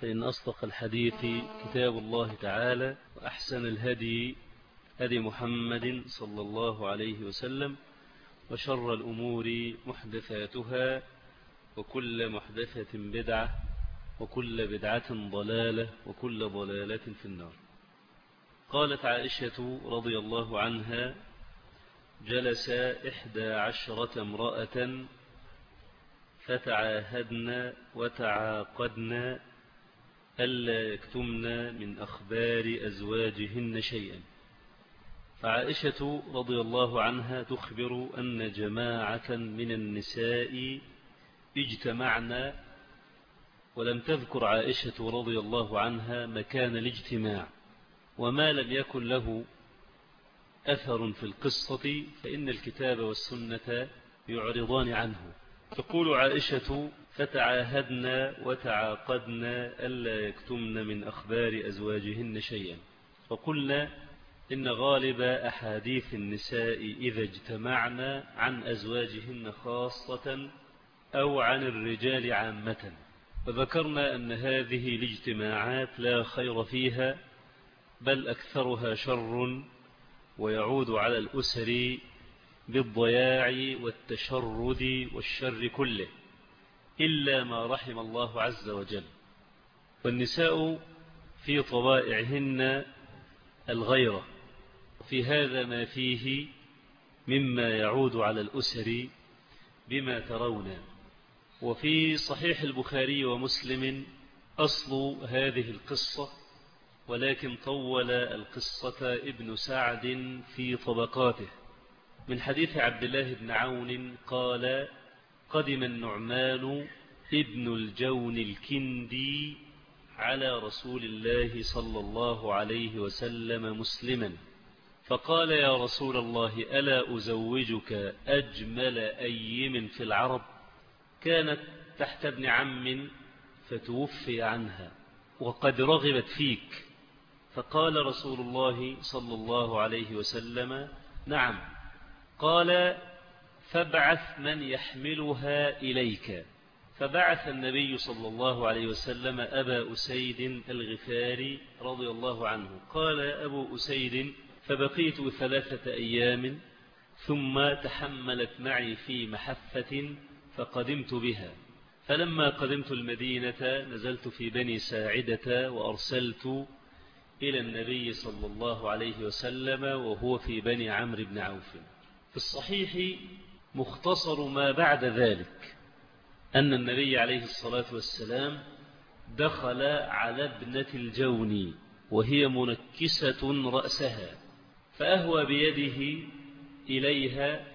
فإن أصدق الحديث كتاب الله تعالى وأحسن الهدي هدي محمد صلى الله عليه وسلم وشر الأمور محدثاتها وكل محدثة بدعة وكل بدعة ضلالة وكل ضلالة في النار. قالت عائشة رضي الله عنها جلس إحدى عشرة امرأة فتعاهدن وتعاقدن ألا يكتمن من أخبار أزواجهن شيئا؟ فعائشة رضي الله عنها تخبر أن جماعة من النساء اجتمعنا ولم تذكر عائشة رضي الله عنها مكان الاجتماع وما لم يكن له أثر في القصة فإن الكتاب والسنة يعرضان عنه. تقول عائشة فتعاهدنا وتعاقدنا ألا يكتمن من أخبار أزواجهن شيئا. وقلنا إن غالب أحاديث النساء إذا اجتمعنا عن أزواجهن خاصة أو عن الرجال عامة. فذكرنا أن هذه الاجتماعات لا خير فيها بل أكثرها شر ويعود على الأسر بالضياع والتشرد والشر كله إلا ما رحم الله عز وجل. والنساء في طبائعهن الغيرة في هذا ما فيه مما يعود على الأسر بما ترون. وفي صحيح البخاري ومسلم أصل هذه القصة ولكن طول القصة ابن سعد في طبقاته. من حديث عبد الله بن عون قال قدم النعمان ابن الجون الكندي على رسول الله صلى الله عليه وسلم مسلما فقال يا رسول الله ألا أزوجك أجمل أيم في العرب؟ كانت تحت ابن عم فتوفي عنها وقد رغبت فيك. فقال رسول الله صلى الله عليه وسلم نعم. قال فابعث من يحملها إليك. فبعث النبي صلى الله عليه وسلم أبا أسيد الغفاري رضي الله عنه. قال أبو أسيد فبقيت ثلاثة أيام ثم تحملت معي في محفة فقدمت بها. فلما قدمت المدينة نزلت في بني ساعدة وأرسلت إلى النبي صلى الله عليه وسلم وهو في بني عمرو بن عوف. في الصحيح مختصر ما بعد ذلك أن النبي عليه الصلاة والسلام دخل على ابنة الجون وهي منكسة رأسها فأهوى بيده إليها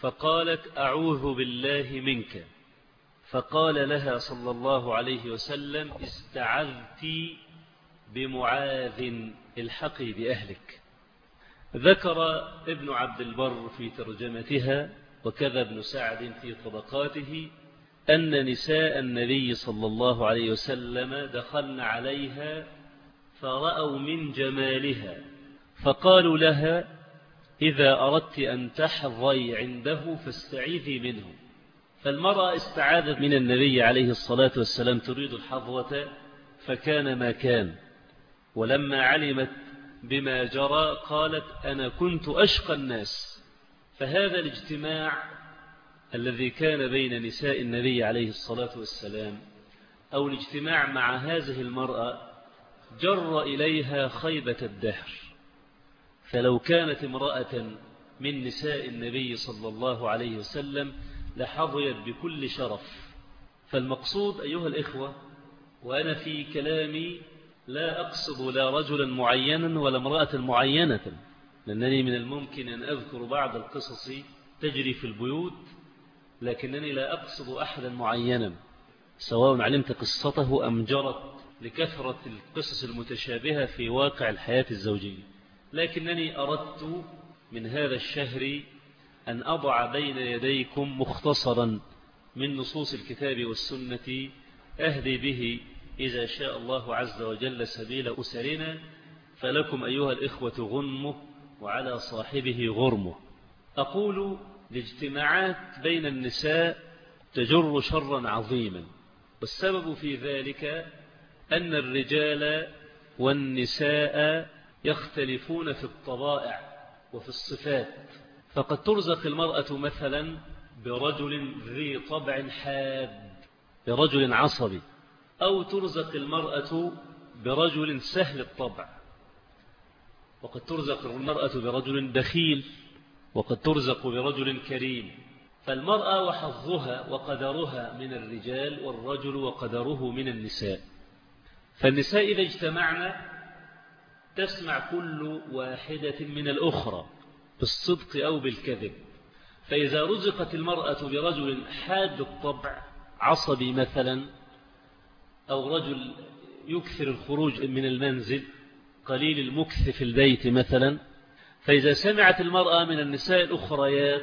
فقالت أعوذ بالله منك. فقال لها صلى الله عليه وسلم استعذت بمعاذ الحقي بأهلك. ذكر ابن عبد البر في ترجمتها وكذا ابن سعد في طبقاته أن نساء النبي صلى الله عليه وسلم دخلن عليها فرأوا من جمالها فقالوا لها إذا أردت أن تحظي عنده فاستعيذي منه. فالمرأة استعاذت من النبي عليه الصلاة والسلام تريد الحظوة فكان ما كان ولما علمت بما جرى قالت أنا كنت أشقى الناس. فهذا الاجتماع الذي كان بين نساء النبي عليه الصلاة والسلام أو الاجتماع مع هذه المرأة جر إليها خيبة الدهر. فلو كانت امرأة من نساء النبي صلى الله عليه وسلم لحظيت بكل شرف. فالمقصود أيها الإخوة وأنا في كلامي لا أقصد لا رجلا معينا ولا امرأة معينة. لأنني من الممكن أن أذكر بعض القصص تجري في البيوت لكنني لا أقصد أحدا معينا سواء علمت قصته أم جرت لكثرة القصص المتشابهة في واقع الحياة الزوجية. لكنني أردت من هذا الشهر أن أضع بين يديكم مختصرا من نصوص الكتاب والسنة أهدي به إذا شاء الله عز وجل سبيل أسرنا فلكم أيها الإخوة غنمه وعلى صاحبه غرمه. أقول الاجتماعات بين النساء تجر شرا عظيما والسبب في ذلك أن الرجال والنساء يختلفون في الطبائع وفي الصفات. فقد ترزق المرأة مثلا برجل ذي طبع حاد برجل عصبي أو ترزق المرأة برجل سهل الطبع. وقد ترزق المرأة برجل بخيل وقد ترزق برجل كريم. فالمرأة وحظها وقدرها من الرجال والرجل وقدره من النساء. فالنساء إذا اجتمعنا تسمع كل واحدة من الأخرى بالصدق أو بالكذب. فإذا رزقت المرأة برجل حاد الطبع عصبي مثلا أو رجل يكثر الخروج من المنزل قليل المكث في البيت مثلا فإذا سمعت المرأة من النساء الأخريات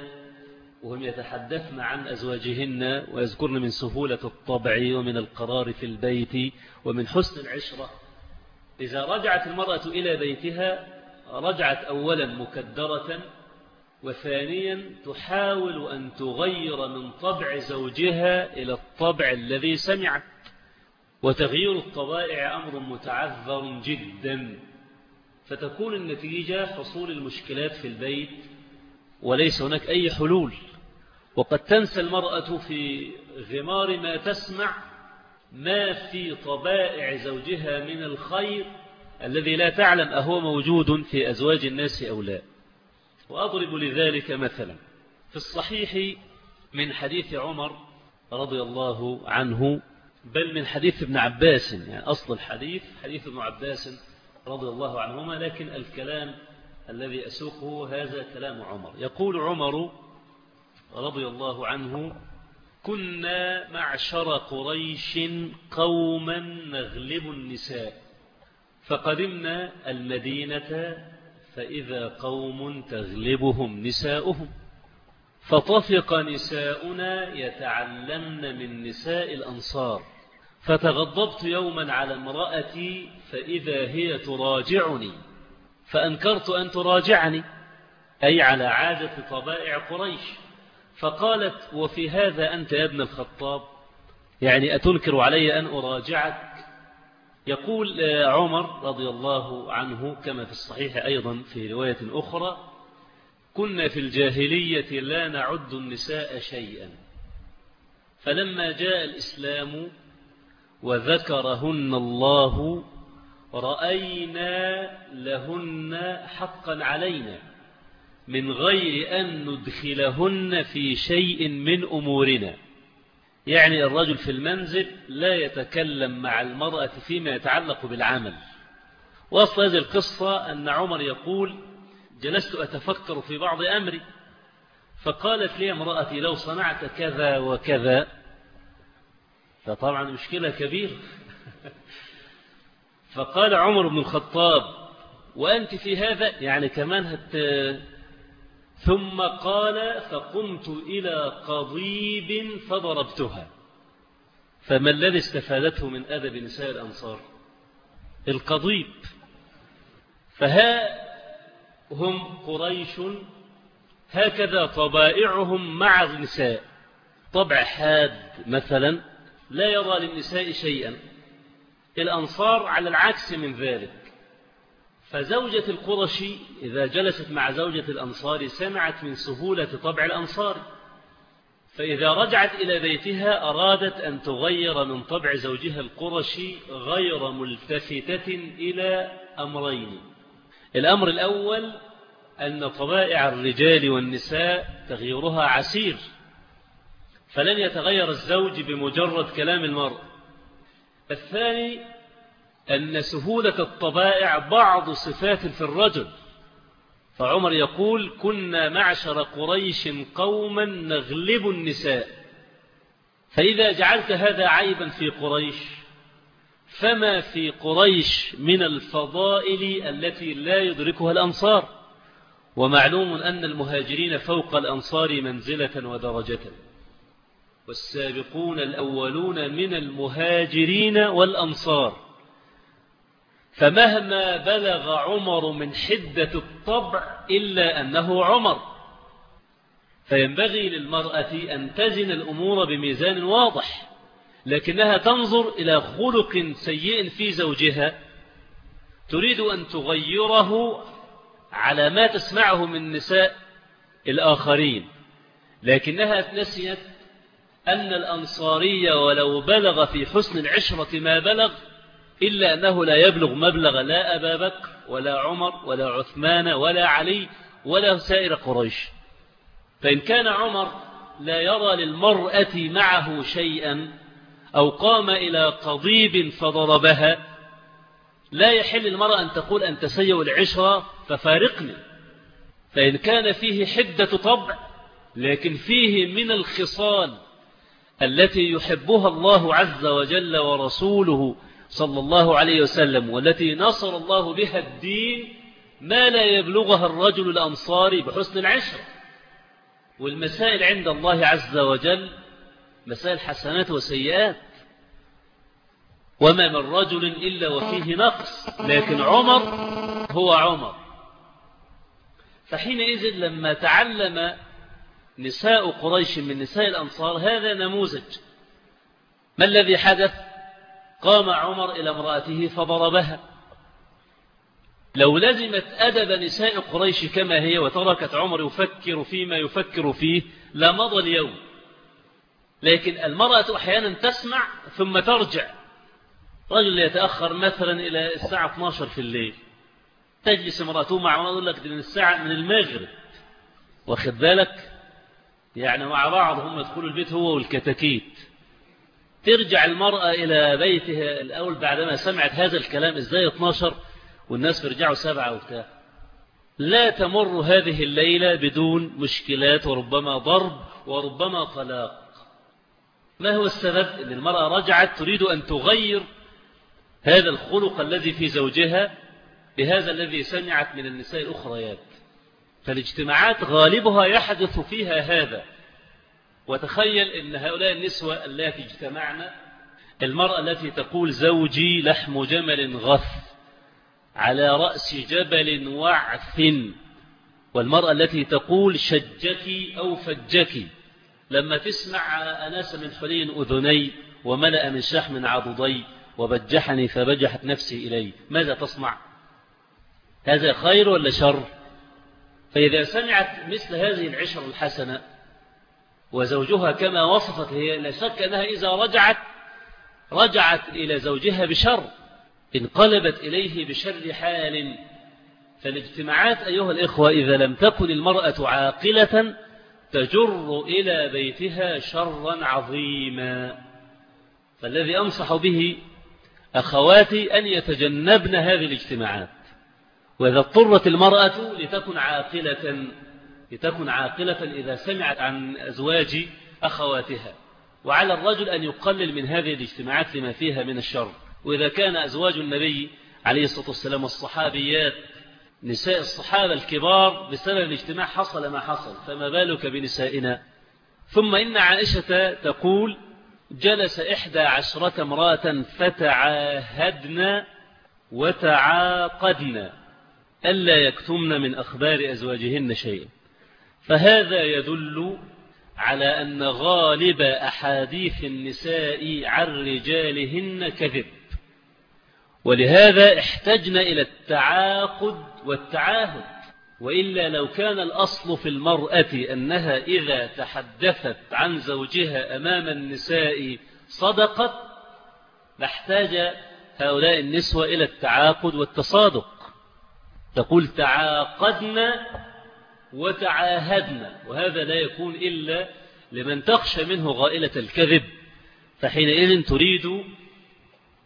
وهم يتحدثن عن أزواجهن ويذكرن من سهولة الطبع ومن القرار في البيت ومن حسن العشرة إذا رجعت المرأة إلى بيتها رجعت أولا مكدرة وثانيا تحاول أن تغير من طبع زوجها إلى الطبع الذي سمعت. وتغيير الطبائع أمر متعذر جدا فتكون النتيجة حصول المشكلات في البيت وليس هناك أي حلول. وقد تنسى المرأة في غمار ما تسمع ما في طبائع زوجها من الخير الذي لا تعلم أهو موجود في أزواج الناس أو لا. وأضرب لذلك مثلا في الصحيح من حديث عمر رضي الله عنه بل من حديث ابن عباس يعني أصل الحديث حديث ابن عباس رضي الله عنهما لكن الكلام الذي أسوقه هذا كلام عمر. يقول عمر رضي الله عنه كنا معشر قريش قوما نغلب النساء فقدمنا المدينة فإذا قوم تغلبهم نساؤهم. فطفق نساؤنا يتعلمن من نساء الأنصار. فتغضبت يوما على امرأتي فإذا هي تراجعني. فأنكرت أن تراجعني أي على عادة طبائع قريش. فقالت وفي هذا أنت يا ابن الخطاب؟ يعني أتنكر علي أن أراجعك؟ يقول عمر رضي الله عنه كما في الصحيح أيضا في رواية أخرى كنا في الجاهلية لا نعد النساء شيئا. فلما جاء الإسلام وذكرهن الله رأينا لهن حقا علينا من غير أن ندخلهن في شيء من أمورنا. يعني الرجل في المنزل لا يتكلم مع المرأة فيما يتعلق بالعمل. وأصل هذه القصة أن عمر يقول جلست أتفكر في بعض أمري فقالت لي امرأتي لو صنعت كذا وكذا فطبعا مشكلة كبيرة. فقال عمر بن الخطاب وأنت في هذا؟ يعني كمان هت ثم قال فقمت إلى قضيب فضربتها فما الذي استفادته من أدب نساء الأنصار؟ القضيب. فها هم قريش هكذا طبائعهم مع النساء. طبع حاد مثلا لا يرى للنساء شيئا. الأنصار على العكس من ذلك. فزوجة القرشي إذا جلست مع زوجة الأنصار سمعت من سهولة طبع الأنصار. فإذا رجعت إلى بيتها أرادت أن تغير من طبع زوجها القرشي غير ملتفتة إلى أمرين. الأمر الأول أن طبائع الرجال والنساء تغييرها عسير فلن يتغير الزوج بمجرد كلام المرء. الثاني أن سهولة الطبائع بعض صفات في الرجل. فعمر يقول كنا معشر قريش قوما نغلب النساء فإذا جعلت هذا عيبا في قريش فما في قريش من الفضائل التي لا يدركها الأنصار. ومعلوم أن المهاجرين فوق الأنصار منزلة ودرجة. والسابقون الأولون من المهاجرين والأنصار. فمهما بلغ عمر من حدة الطبع إلا أنه عمر. فينبغي للمرأة أن تزن الأمور بميزان واضح. لكنها تنظر إلى خلق سيء في زوجها تريد أن تغيره على ما تسمعه من نساء الآخرين لكنها نسيت أن الأنصاري ولو بلغ في حسن العشرة ما بلغ إلا أنه لا يبلغ مبلغ لا أبا بكر ولا عمر ولا عثمان ولا علي ولا سائر قريش. فإن كان عمر لا يرى للمرأة معه شيئا أو قام إلى قضيب فضربها. لا يحل المرأة أن تقول أن تسيء العشرة ففارقني. فإن كان فيه حدة طبع لكن فيه من الخصال التي يحبها الله عز وجل ورسوله صلى الله عليه وسلم والتي نصر الله بها الدين ما لا يبلغها الرجل الأنصاري بحسن العشرة. والمسائل عند الله عز وجل مسائل حسنات وسيئات. وما من رجل إلا وفيه نقص لكن عمر هو عمر. فحينئذ لما تعلم نساء قريش من نساء الأنصار هذا نموذج. ما الذي حدث؟ قام عمر إلى امرأته فضربها. لو لزمت أدب نساء قريش كما هي وتركت عمر يفكر فيما يفكر فيه لمضى اليوم. لكن المرأة أحيانا تسمع ثم ترجع. رجل يتأخر مثلا إلى الساعة 12 في الليل. تجلس امرأته مع يقول لك من الساعة من المغرب. واخد بالك؟ يعني مع بعض هم يدخلوا البيت هو والكتاكيت. ترجع المرأة إلى بيتها الأول بعدما سمعت هذا الكلام إزاي 12 والناس بيرجعوا سبعة وبتاع. لا تمر هذه الليلة بدون مشكلات وربما ضرب وربما طلاق. ما هو السبب أن المرأة رجعت تريد أن تغير هذا الخلق الذي في زوجها بهذا الذي سمعت من النساء الأخريات؟ فالاجتماعات غالبها يحدث فيها هذا. وتخيل أن هؤلاء النسوة التي اجتمعنا المرأة التي تقول زوجي لحم جمل غث على رأس جبل وعث والمرأة التي تقول شجك أو فجك لما تسمع أناس من حلي أذني وملأ من شحم عضدي وبجحني فبجحت نفسي إلي ماذا تصنع؟ هذا خير ولا شر؟ فإذا سمعت مثل هذه العشر الحسنة وزوجها كما وصفت هي لا شك أنها إذا رجعت رجعت إلى زوجها بشر انقلبت إليه بشر حال. فالاجتماعات أيها الإخوة إذا لم تكن المرأة عاقلة تجر إلى بيتها شرا عظيما. فالذي أنصح به أخواتي أن يتجنبن هذه الاجتماعات. وإذا اضطرت المرأة لتكن عاقلة لتكن عاقلة إذا سمعت عن أزواج أخواتها. وعلى الرجل أن يقلل من هذه الاجتماعات لما فيها من الشر. وإذا كان أزواج النبي عليه الصلاة والسلام والصحابيات نساء الصحابة الكبار بسبب الاجتماع حصل ما حصل فما بالك بنسائنا؟ ثم إن عائشة تقول جلس إحدى عشرة امرأة فتعاهدن وتعاقدن ألا يكتمن من أخبار أزواجهن شيئا. فهذا يدل على أن غالب أحاديث النساء عن رجالهن كذب. ولهذا احتجنا إلى التعاقد والتعاهد وإلا لو كان الأصل في المرأة أنها إذا تحدثت عن زوجها أمام النساء صدقت لاحتاج هؤلاء النسوة إلى التعاقد والتصادق. تقول تعاقدنا وتعاهدنا وهذا لا يكون إلا لمن تخشى منه غائلة الكذب فحينئذ تريد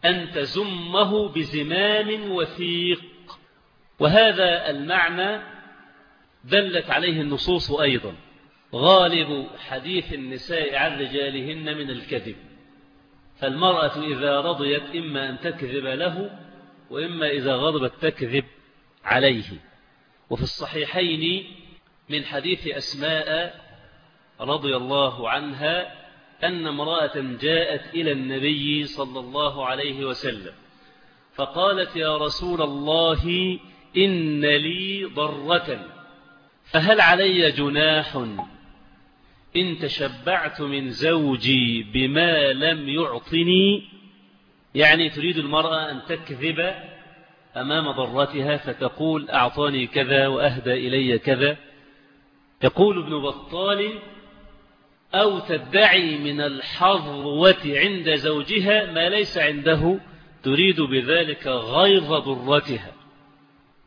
أن تزمه بزمام وثيق. وهذا المعنى دلت عليه النصوص أيضا. غالب حديث النساء عن رجالهن من الكذب. فالمرأة إذا رضيت إما أن تكذب له وإما إذا غضبت تكذب عليه. وفي الصحيحين من حديث أسماء رضي الله عنها أن امرأة جاءت إلى النبي صلى الله عليه وسلم فقالت يا رسول الله إن لي ضرة فهل علي جناح؟ إن تشبعت من زوجي بما لم يعطني يعني تريد المرأة أن تكذب أمام ضرتها فتقول أعطاني كذا وأهدى إلي كذا. يقول ابن بطال أو تدعي من الحظوة عند زوجها ما ليس عنده تريد بذلك غيظ ضرتها.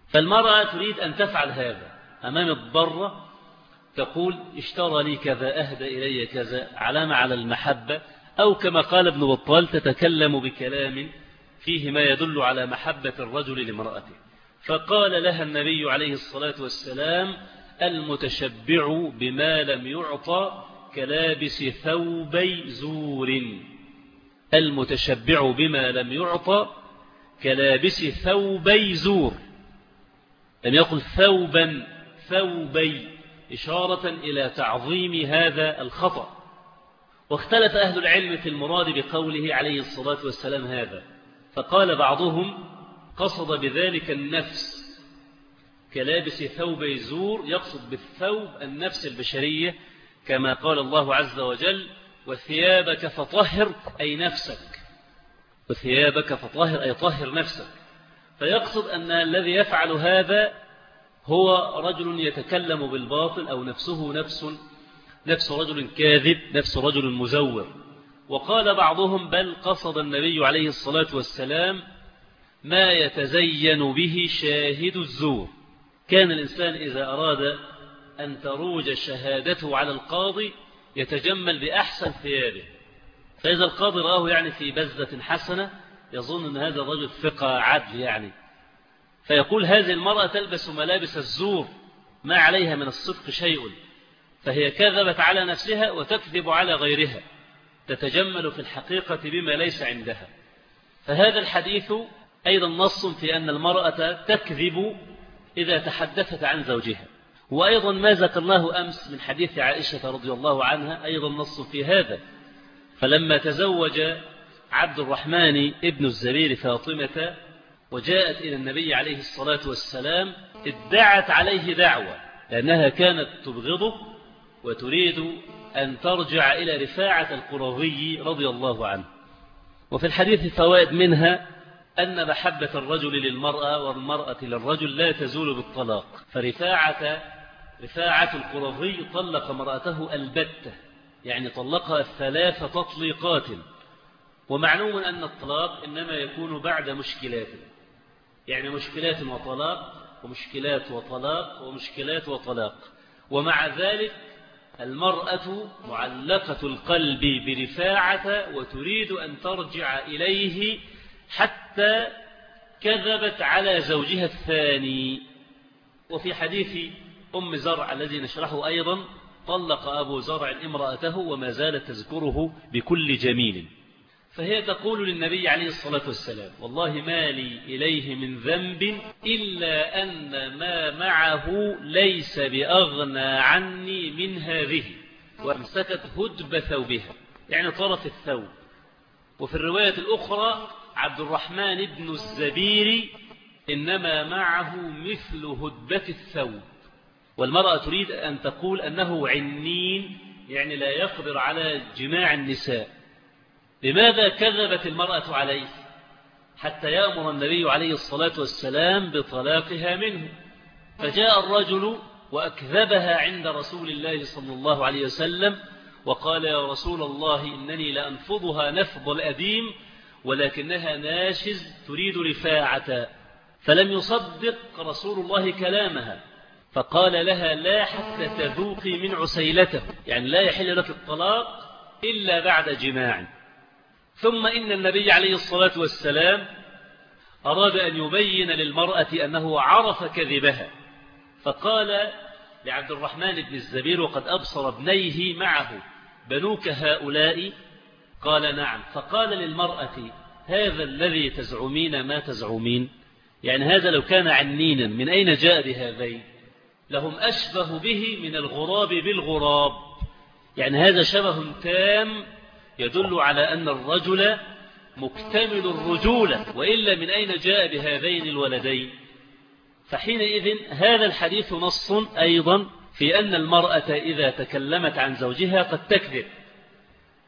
فالمرأة تريد أن تفعل هذا. أمام الضرة تقول اشترى لي كذا أهدى إلي كذا علامة على المحبة. أو كما قال ابن بطال تتكلم بكلام فيه ما يدل على محبة الرجل لامرأته. فقال لها النبي عليه الصلاة والسلام المتشبع بما لم يعطى كلابس ثوبي زور. المتشبع بما لم يعطى كلابس ثوبي زور. لم يقل ثوبا ثوبي إشارة إلى تعظيم هذا الخطأ. واختلف أهل العلم في المراد بقوله عليه الصلاة والسلام هذا. فقال بعضهم قصد بذلك النفس. كلابس ثوب زور يقصد بالثوب النفس البشرية كما قال الله عز وجل وثيابك فطهر أي نفسك. وثيابك فطهر أي طهر نفسك. فيقصد أن الذي يفعل هذا هو رجل يتكلم بالباطل أو نفسه نفس نفس رجل كاذب نفس رجل مزور. وقال بعضهم بل قصد النبي عليه الصلاة والسلام ما يتزين به شاهد الزور. كان الإنسان إذا أراد أن تروج شهادته على القاضي يتجمل بأحسن ثيابه. فإذا القاضي رآه يعني في بزة حسنة يظن أن هذا الرجل ثقة عدل يعني. فيقول هذه المرأة تلبس ملابس الزور ما عليها من الصدق شيء. فهي كذبت على نفسها وتكذب على غيرها. تتجمل في الحقيقة بما ليس عندها. فهذا الحديث أيضا نص في أن المرأة تكذب إذا تحدثت عن زوجها. وأيضا ما ذكرناه أمس من حديث عائشة رضي الله عنها أيضا نص في هذا. فلما تزوج عبد الرحمن ابن الزبير فاطمة وجاءت إلى النبي عليه الصلاة والسلام ادعت عليه دعوة لأنها كانت تبغضه وتريد أن ترجع إلى رفاعة القرظي رضي الله عنه. وفي الحديث فوائد منها أن محبة الرجل للمرأة والمرأة للرجل لا تزول بالطلاق فرفاعة رفاعة القرظي طلق مرأته البتة يعني طلقها الثلاث تطليقات. ومعلوم أن الطلاق إنما يكون بعد مشكلات يعني مشكلات وطلاق ومشكلات وطلاق ومشكلات وطلاق. ومع ذلك المرأة معلقة القلب برفاعة وتريد أن ترجع إليه حتى كذبت على زوجها الثاني. وفي حديث أم زرع الذي نشرحه أيضا طلق أبو زرع امرأته وما زالت تذكره بكل جميل. فهي تقول للنبي عليه الصلاة والسلام والله ما لي إليه من ذنب إلا أن ما معه ليس بأغنى عني من هذه وامسكت هدب ثوبها. يعني طرف الثوب. وفي الرواية الأخرى عبد الرحمن بن الزبير إنما معه مثل هدبة الثوب. والمرأة تريد أن تقول أنه عنين يعني لا يقدر على جماع النساء. لماذا كذبت المرأة عليه؟ حتى يأمر النبي عليه الصلاة والسلام بطلاقها منه. فجاء الرجل وأكذبها عند رسول الله صلى الله عليه وسلم وقال يا رسول الله إنني لأنفضها نفض الأديم ولكنها ناشز تريد رفاعة. فلم يصدق رسول الله كلامها. فقال لها لا حتى تذوقي من عسيلته يعني لا يحل لك الطلاق إلا بعد جماع. ثم إن النبي عليه الصلاة والسلام أراد أن يبين للمرأة أنه عرف كذبها. فقال لعبد الرحمن بن الزبير وقد أبصر ابنيه معه بنوك هؤلاء؟ قال نعم. فقال للمرأة هذا الذي تزعمين ما تزعمين؟ يعني هذا لو كان عنينا من أين جاء بهذين؟ لهم أشبه به من الغراب بالغراب. يعني هذا شبه تام يدل على أن الرجل مكتمل الرجولة وإلا من أين جاء بهذين الولدين؟ فحينئذ هذا الحديث نص أيضا في أن المرأة إذا تكلمت عن زوجها قد تكذب.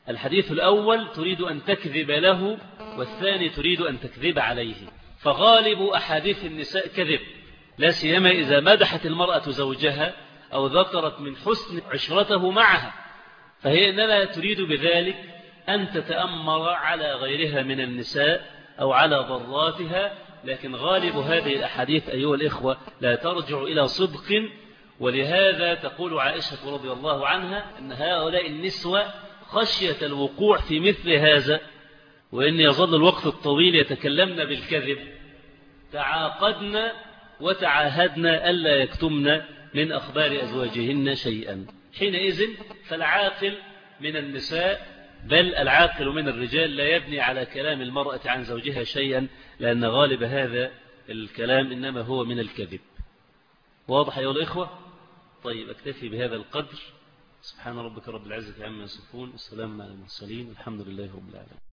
الحديث الأول تريد أن تكذب له والثاني تريد أن تكذب عليه. فغالب أحاديث النساء كذب. لا سيما إذا مدحت المرأة زوجها أو ذكرت من حسن عشرته معها فهي إنما تريد بذلك أن تتأمر على غيرها من النساء أو على ضراتها لكن غالب هذه الأحاديث أيها الإخوة لا ترجع إلى صدق ولهذا تقول عائشة رضي الله عنها أن هؤلاء النسوة خشية الوقوع في مثل هذا وإن يظل الوقت الطويل يتكلمن بالكذب. تعاقدنا وتعاهدنا ألا يكتمن من أخبار أزواجهن شيئا. حينئذ فالعاقل من النساء بل العاقل من الرجال لا يبني على كلام المرأة عن زوجها شيئا لأن غالب هذا الكلام إنما هو من الكذب. واضح أيها الإخوة؟ طيب أكتفي بهذا القدر. سبحان ربك رب العزة عما يصفون والسلام على المرسلين الحمد لله رب العالمين.